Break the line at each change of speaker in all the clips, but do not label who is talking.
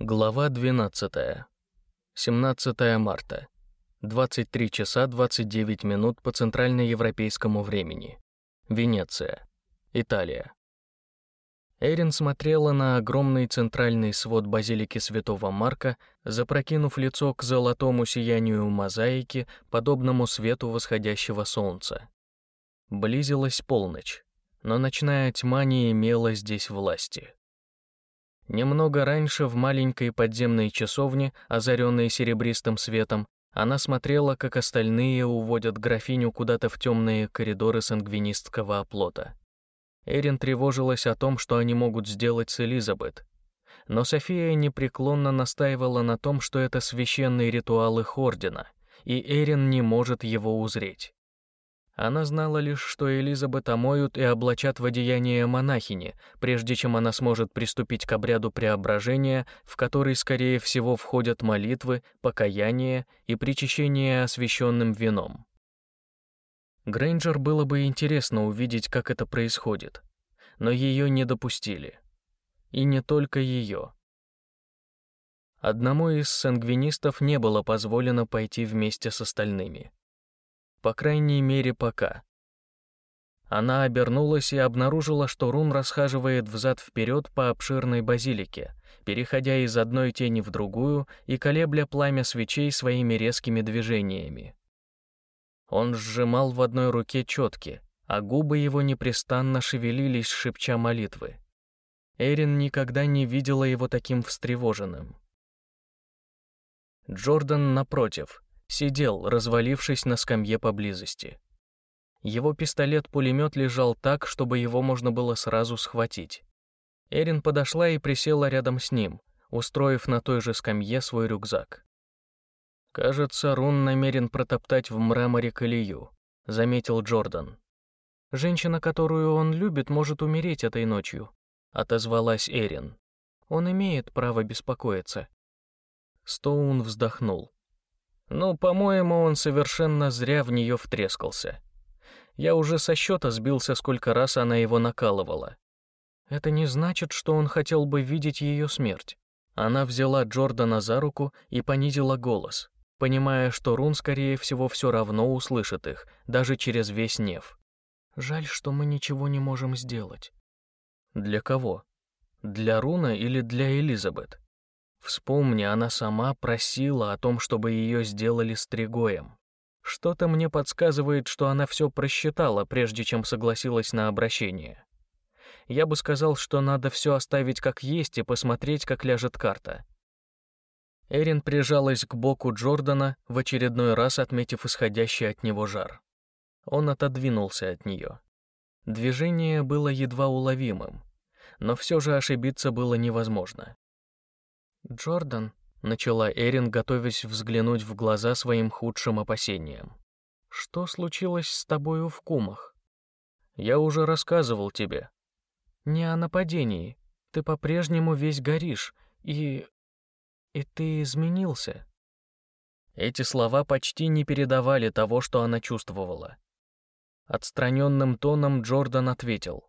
Глава 12. 17 марта. 23 часа 29 минут по центральноевропейскому времени. Венеция. Италия. Эрин смотрела на огромный центральный свод базилики Святого Марка, запрокинув лицо к золотому сиянию мозаики, подобному свету восходящего солнца. Близилась полночь, но ночная тьма не имела здесь власти. Немного раньше в маленькой подземной часовне, озаренной серебристым светом, она смотрела, как остальные уводят графиню куда-то в темные коридоры сангвинистского оплота. Эрин тревожилась о том, что они могут сделать с Элизабет. Но София непреклонно настаивала на том, что это священный ритуал их ордена, и Эрин не может его узреть. Она знала лишь, что Элизабет омоют и облачат в одеяние монахини, прежде чем она сможет приступить к обряду преображения, в который, скорее всего, входят молитвы, покаяние и причащение освященным вином. Грейнджер было бы интересно увидеть, как это происходит, но ее не допустили. И не только ее. Одному из сангвинистов не было позволено пойти вместе с остальными. По крайней мере, пока. Она обернулась и обнаружила, что Рун расхаживает взад-вперед по обширной базилике, переходя из одной тени в другую и колебля пламя свечей своими резкими движениями. Он сжимал в одной руке четки, а губы его непрестанно шевелились, шепча молитвы. Эрин никогда не видела его таким встревоженным. Джордан, напротив, сидел, развалившись на скамье поблизости. Его пистолет-пулемет лежал так, чтобы его можно было сразу схватить. Эрин подошла и присела рядом с ним, устроив на той же скамье свой рюкзак. «Кажется, Рун намерен протоптать в мраморе колею», — заметил Джордан. «Женщина, которую он любит, может умереть этой ночью», — отозвалась Эрин. «Он имеет право беспокоиться». Стоун вздохнул. Ну, по-моему, он совершенно зря в нее втрескался. Я уже со счета сбился, сколько раз она его накалывала. Это не значит, что он хотел бы видеть ее смерть. Она взяла Джордана за руку и понизила голос, понимая, что Рун, скорее всего, все равно услышит их, даже через весь Нев. «Жаль, что мы ничего не можем сделать». «Для кого? Для Руна или для Элизабет?» Вспомни, она сама просила о том, чтобы ее сделали стригоем. Что-то мне подсказывает, что она все просчитала, прежде чем согласилась на обращение. Я бы сказал, что надо все оставить как есть и посмотреть, как ляжет карта. Эрин прижалась к боку Джордана, в очередной раз отметив исходящий от него жар. Он отодвинулся от нее. Движение было едва уловимым, но все же ошибиться было невозможно. «Джордан», — начала Эрин, готовясь взглянуть в глаза своим худшим опасениям. «Что случилось с тобою в кумах?» «Я уже рассказывал тебе». «Не о нападении. Ты по-прежнему весь горишь, и... и ты изменился». Эти слова почти не передавали того, что она чувствовала. Отстраненным тоном Джордан ответил.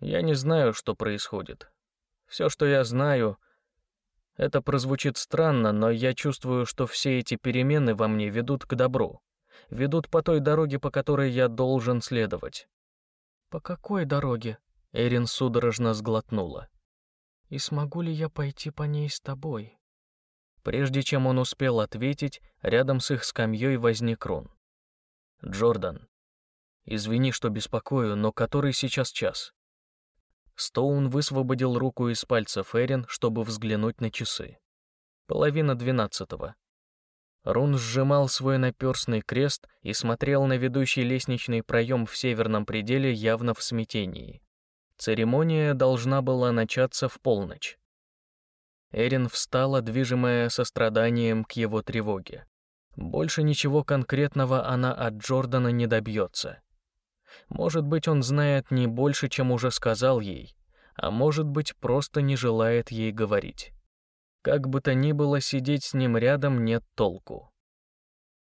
«Я не знаю, что происходит. Все, что я знаю, это прозвучит странно, но я чувствую, что все эти перемены во мне ведут к добру. Ведут по той дороге, по которой я должен следовать. «По какой дороге?» Эрин судорожно сглотнула. «И смогу ли я пойти по ней с тобой?» Прежде чем он успел ответить, рядом с их скамьей возник Рун. «Джордан, извини, что беспокою, но который сейчас час?» Стоун высвободил руку из пальцев Эрин, чтобы взглянуть на часы. Половина двенадцатого. Рун сжимал свой наперстный крест и смотрел на ведущий лестничный проем в северном пределе явно в смятении. Церемония должна была начаться в полночь. Эрин встала, движимая состраданием к его тревоге. Больше ничего конкретного она от Джордана не добьется. Может быть, он знает не больше, чем уже сказал ей, а может быть, просто не желает ей говорить. Как бы то ни было, сидеть с ним рядом нет толку.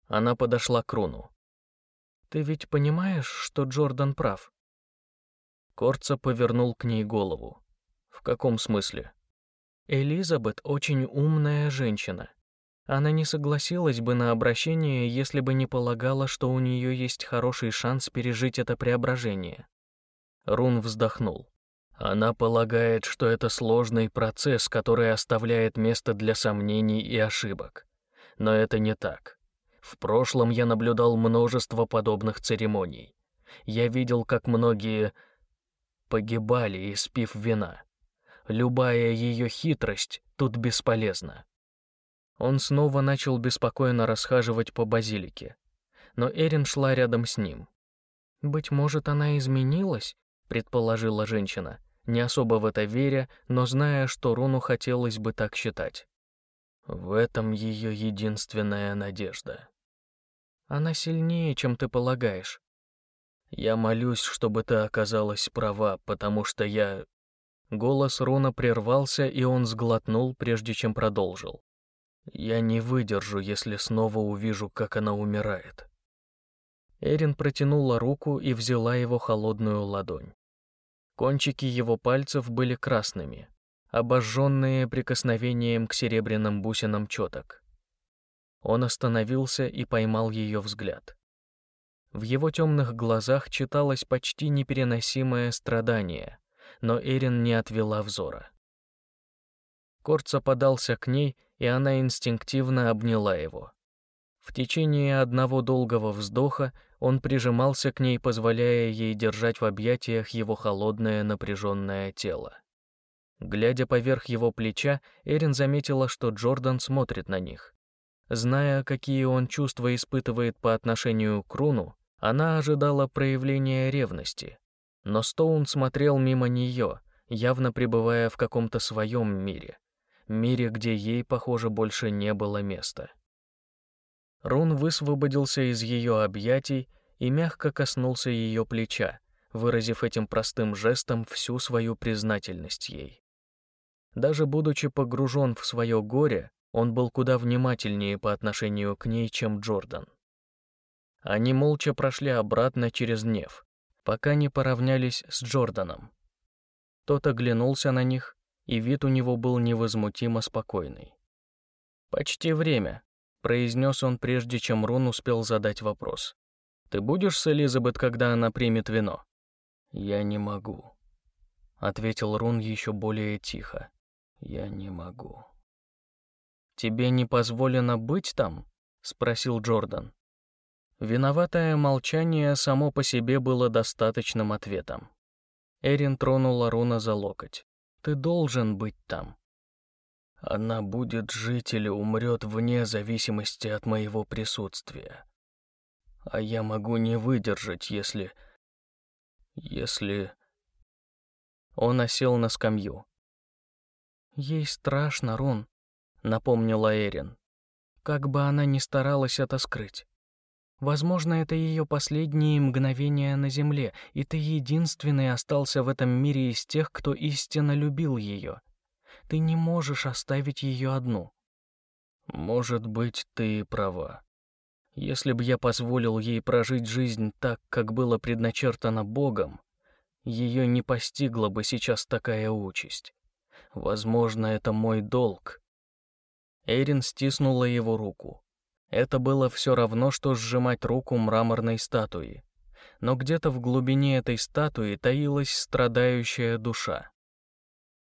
Она подошла к Руну. «Ты ведь понимаешь, что Джордан прав?» Корца повернул к ней голову. «В каком смысле?» Элизабет очень умная женщина. Она не согласилась бы на обращение, если бы не полагала, что у нее есть хороший шанс пережить это преображение. Рун вздохнул. Она полагает, что это сложный процесс, который оставляет место для сомнений и ошибок. Но это не так. В прошлом я наблюдал множество подобных церемоний. Я видел, как многие погибали, испив вина. Любая ее хитрость тут бесполезна. Он снова начал беспокойно расхаживать по базилике. Но Эрин шла рядом с ним. «Быть может, она изменилась?» — предположила женщина, не особо в это веря, но зная, что Руну хотелось бы так считать. В этом ее единственная надежда. Она сильнее, чем ты полагаешь. Я молюсь, чтобы ты оказалась права, потому что я... Голос Руна прервался, и он сглотнул, прежде чем продолжил. Я не выдержу, если снова увижу, как она умирает. Эрин протянула руку и взяла его холодную ладонь. Кончики его пальцев были красными, обожженные прикосновением к серебряным бусинам четок. Он остановился и поймал ее взгляд. В его темных глазах читалось почти непереносимое страдание, но Эрин не отвела взора. Корца подался к ней и она инстинктивно обняла его. В течение одного долгого вздоха он прижимался к ней, позволяя ей держать в объятиях его холодное напряженное тело. Глядя поверх его плеча, Эрин заметила, что Джордан смотрит на них. Зная, какие он чувства испытывает по отношению к Руну, она ожидала проявления ревности. Но Стоун смотрел мимо нее, явно пребывая в каком-то своем мире, мире, где ей, похоже, больше не было места. Рун высвободился из ее объятий и мягко коснулся ее плеча, выразив этим простым жестом всю свою признательность ей. Даже будучи погружен в свое горе, он был куда внимательнее по отношению к ней, чем Джордан. Они молча прошли обратно через Нев, пока не поравнялись с Джорданом. Тот оглянулся на них, и вид у него был невозмутимо спокойный. «Почти время», — произнес он, прежде чем Рон успел задать вопрос. «Ты будешь с Элизабет, когда она примет вино?» «Я не могу», — ответил Рун еще более тихо. «Я не могу». «Тебе не позволено быть там?» — спросил Джордан. Виноватое молчание само по себе было достаточным ответом. Эрин тронула Руна за локоть. Ты должен быть там. Она будет жить или умрет вне зависимости от моего присутствия. А я могу не выдержать, если... Если... Он осел на скамью. «Ей страшно, Рон», — напомнила Эрин. Как бы она ни старалась это скрыть. Возможно, это ее последние мгновения на земле, и ты единственный остался в этом мире из тех, кто истинно любил ее. Ты не можешь оставить ее одну. Может быть, ты права. Если бы я позволил ей прожить жизнь так, как было предначертано Богом, ее не постигла бы сейчас такая участь. Возможно, это мой долг. Эрин стиснула его руку. Это было все равно, что сжимать руку мраморной статуи. Но где-то в глубине этой статуи таилась страдающая душа.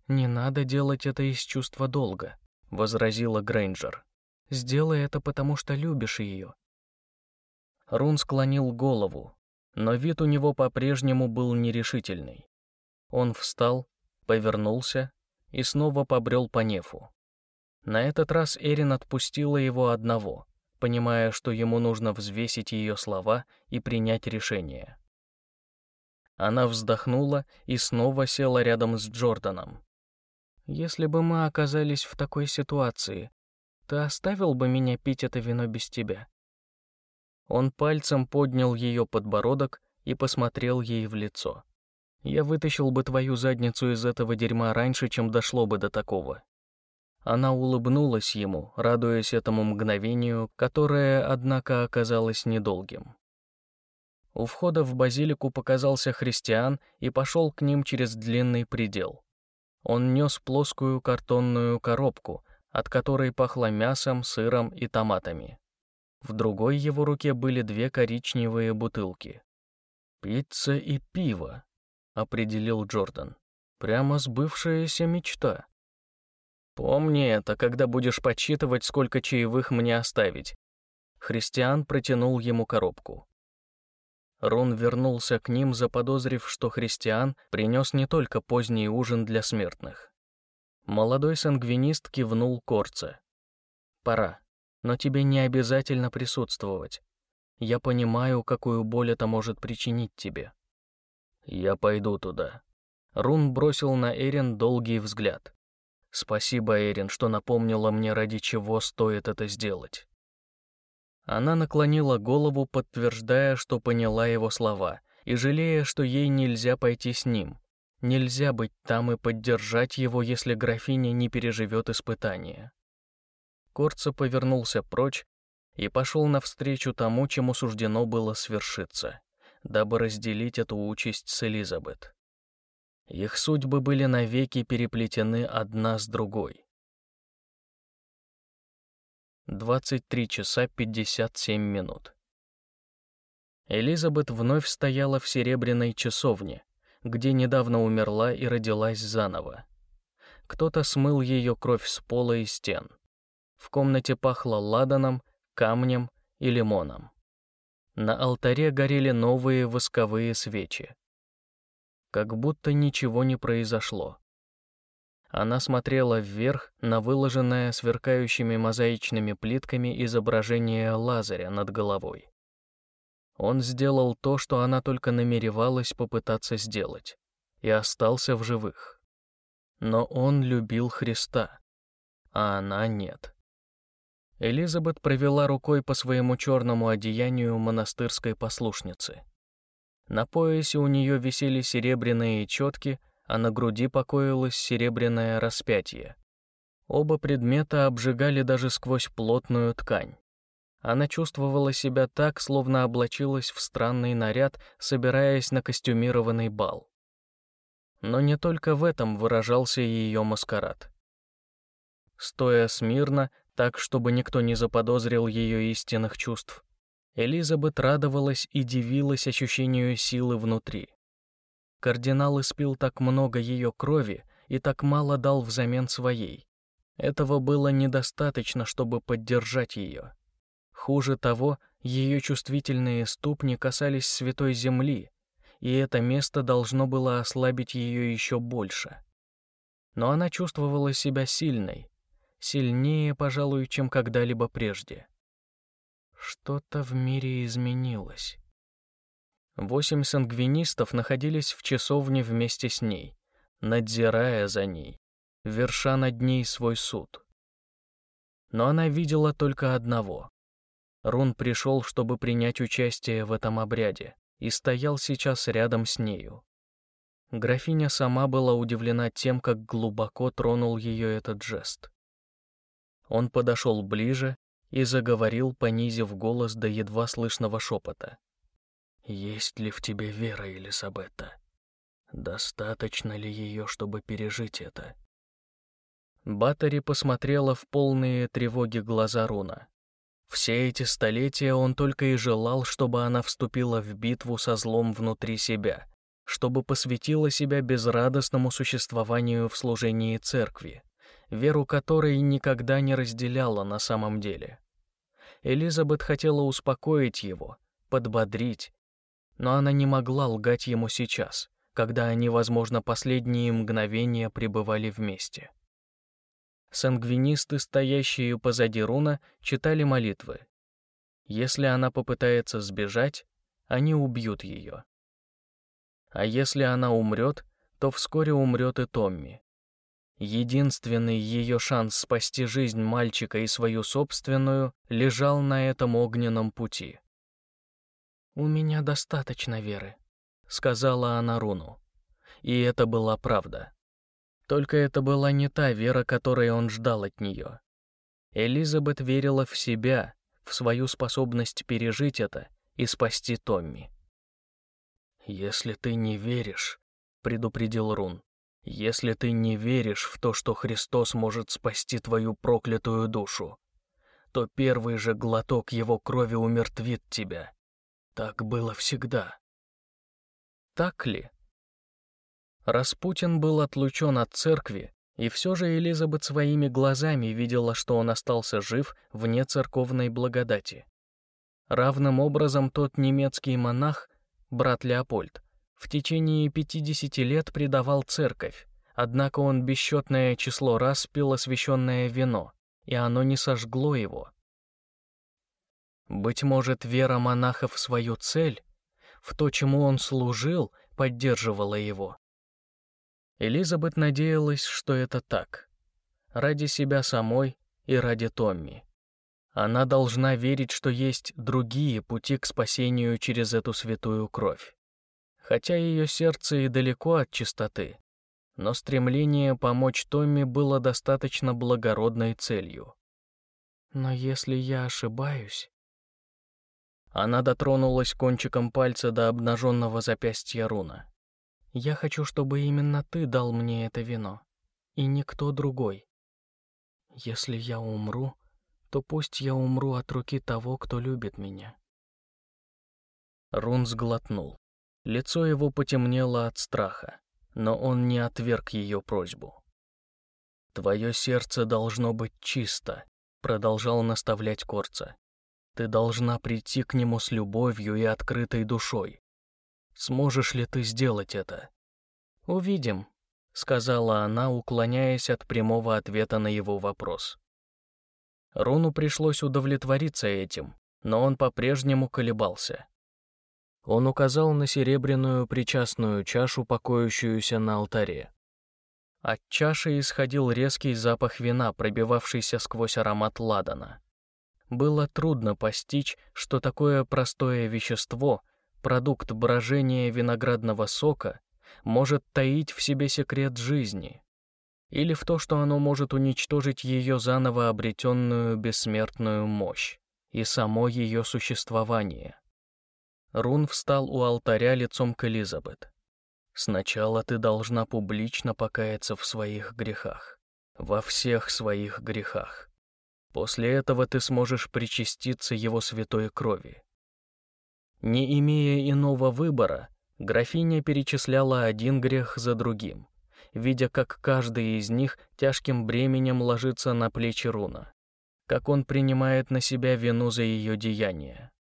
«Не надо делать это из чувства долга», — возразила Грейнджер. «Сделай это, потому что любишь ее». Рун склонил голову, но вид у него по-прежнему был нерешительный. Он встал, повернулся и снова побрел по нефу. На этот раз Эрин отпустила его одного — понимая, что ему нужно взвесить ее слова и принять решение. Она вздохнула и снова села рядом с Джорданом. «Если бы мы оказались в такой ситуации, ты оставил бы меня пить это вино без тебя?» Он пальцем поднял ее подбородок и посмотрел ей в лицо. «Я вытащил бы твою задницу из этого дерьма раньше, чем дошло бы до такого. Она улыбнулась ему, радуясь этому мгновению, которое, однако, оказалось недолгим. У входа в базилику показался христиан и пошел к ним через длинный предел. Он нес плоскую картонную коробку, от которой пахло мясом, сыром и томатами. В другой его руке были две коричневые бутылки. «Пицца и пиво», — определил Джордан. «Прямо сбывшаяся мечта». «Помни это, когда будешь подсчитывать, сколько чаевых мне оставить». Христиан протянул ему коробку. Рун вернулся к ним, заподозрив, что христиан принес не только поздний ужин для смертных. Молодой сангвинист кивнул Корце. «Пора, но тебе не обязательно присутствовать. Я понимаю, какую боль это может причинить тебе». «Я пойду туда». Рун бросил на Эрин долгий взгляд. «Спасибо, Эрин, что напомнила мне, ради чего стоит это сделать». Она наклонила голову, подтверждая, что поняла его слова, и жалея, что ей нельзя пойти с ним. Нельзя быть там и поддержать его, если графиня не переживет испытание. Корца повернулся прочь и пошел навстречу тому, чему суждено было свершиться, дабы разделить эту участь с Элизабет. Их судьбы были навеки переплетены одна с другой. 23 часа 57 минут. Элизабет вновь стояла в серебряной часовне, где недавно умерла и родилась заново. Кто-то смыл ее кровь с пола и стен. В комнате пахло ладаном, камнем и лимоном. На алтаре горели новые восковые свечи. Как будто ничего не произошло. Она смотрела вверх на выложенное сверкающими мозаичными плитками изображение Лазаря над головой. Он сделал то, что она только намеревалась попытаться сделать, и остался в живых. Но он любил Христа, а она нет. Элизабет провела рукой по своему черному одеянию монастырской послушницы. На поясе у нее висели серебряные четки — а на груди покоилось серебряное распятие. Оба предмета обжигали даже сквозь плотную ткань. Она чувствовала себя так, словно облачилась в странный наряд, собираясь на костюмированный бал. Но не только в этом выражался ее маскарад. Стоя смирно, так, чтобы никто не заподозрил ее истинных чувств, Элизабет радовалась и дивилась ощущению силы внутри. Кардинал испил так много ее крови и так мало дал взамен своей. Этого было недостаточно, чтобы поддержать ее. Хуже того, ее чувствительные ступни касались святой земли, и это место должно было ослабить ее еще больше. Но она чувствовала себя сильной, сильнее, пожалуй, чем когда-либо прежде. Что-то в мире изменилось. Восемь сангвинистов находились в часовне вместе с ней, надзирая за ней, верша над ней свой суд. Но она видела только одного. Рун пришел, чтобы принять участие в этом обряде, и стоял сейчас рядом с нею. Графиня сама была удивлена тем, как глубоко тронул ее этот жест. Он подошел ближе и заговорил, понизив голос до едва слышного шепота. Есть ли в тебе вера, Елисабетта? Достаточно ли ее, чтобы пережить это? Батари посмотрела в полные тревоги глаза Руна. Все эти столетия он только и желал, чтобы она вступила в битву со злом внутри себя, чтобы посвятила себя безрадостному существованию в служении церкви, веру которой никогда не разделяла на самом деле. Элизабет хотела успокоить его, подбодрить, но она не могла лгать ему сейчас, когда они, возможно, последние мгновения пребывали вместе. Сангвинисты, стоящие позади Руна, читали молитвы. Если она попытается сбежать, они убьют ее. А если она умрет, то вскоре умрет и Томми. Единственный ее шанс спасти жизнь мальчика и свою собственную лежал на этом огненном пути. «У меня достаточно веры», — сказала она Руну. И это была правда. Только это была не та вера, которой он ждал от нее. Элизабет верила в себя, в свою способность пережить это и спасти Томми. «Если ты не веришь», — предупредил Рун, Если ты не веришь в то, что Христос может спасти твою проклятую душу, то первый же глоток его крови умертвит тебя. Так было всегда. Так ли? Распутин был отлучен от церкви, и все же Элизабет своими глазами видела, что он остался жив вне церковной благодати. Равным образом тот немецкий монах, брат Леопольд, в течение 50 лет предавал церковь, однако он бесчетное число раз пил освященное вино, и оно не сожгло его. Быть может, вера монаха в свою цель, в то, чему он служил, поддерживала его. Элизабет надеялась, что это так. Ради себя самой и ради Томми. Она должна верить, что есть другие пути к спасению через эту святую кровь. Хотя ее сердце и далеко от чистоты, но стремление помочь Томми было достаточно благородной целью. Но если я ошибаюсь... Она дотронулась кончиком пальца до обнаженного запястья руна. Я хочу, чтобы именно ты дал мне это вино, и никто другой. Если я умру, то пусть я умру от руки того, кто любит меня. Рун сглотнул. Лицо его потемнело от страха, но он не отверг ее просьбу. «Твое сердце должно быть чисто», — продолжал наставлять Корца. «Ты должна прийти к нему с любовью и открытой душой, Сможешь ли ты сделать это? Увидим, сказала она, уклоняясь от прямого ответа на его вопрос. Руну пришлось удовлетвориться этим, но он по-прежнему колебался. Он указал на серебряную причастную чашу, покоящуюся на алтаре. От чаши исходил резкий запах вина, пробивавшийся сквозь аромат ладана. Было трудно постичь, что такое простое вещество — продукт брожения виноградного сока может таить в себе секрет жизни, или в то, что оно может уничтожить ее заново обретенную бессмертную мощь и само ее существование. Рун встал у алтаря лицом к Элизабет. «Сначала ты должна публично покаяться в своих грехах, во всех своих грехах. После этого ты сможешь причаститься его святой крови, не имея иного выбора, графиня перечисляла один грех за другим, видя, как каждый из них тяжким бременем ложится на плечи руна, как он принимает на себя вину за ее деяния.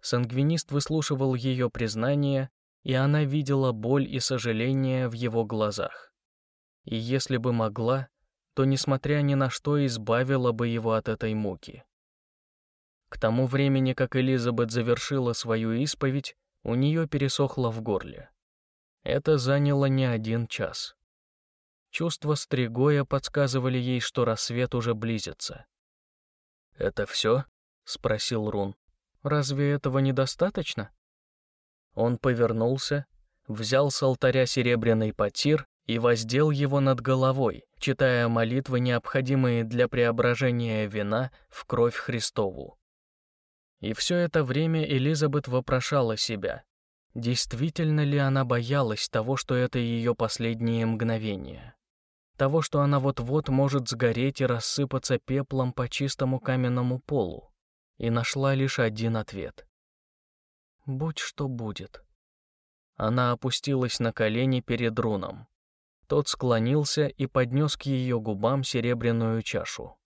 Сангвинист выслушивал ее признание, и она видела боль и сожаление в его глазах. И если бы могла, то, несмотря ни на что, избавила бы его от этой муки. К тому времени, как Элизабет завершила свою исповедь, у нее пересохло в горле. Это заняло не один час. Чувства Стригоя подсказывали ей, что рассвет уже близится. «Это все?» — спросил Рун. «Разве этого недостаточно?» Он повернулся, взял с алтаря серебряный потир и воздел его над головой, читая молитвы, необходимые для преображения вина в кровь Христову. И все это время Элизабет вопрошала себя, действительно ли она боялась того, что это ее последние мгновения, того, что она вот-вот может сгореть и рассыпаться пеплом по чистому каменному полу, и нашла лишь один ответ. «Будь что будет». Она опустилась на колени перед руном. Тот склонился и поднес к ее губам серебряную чашу.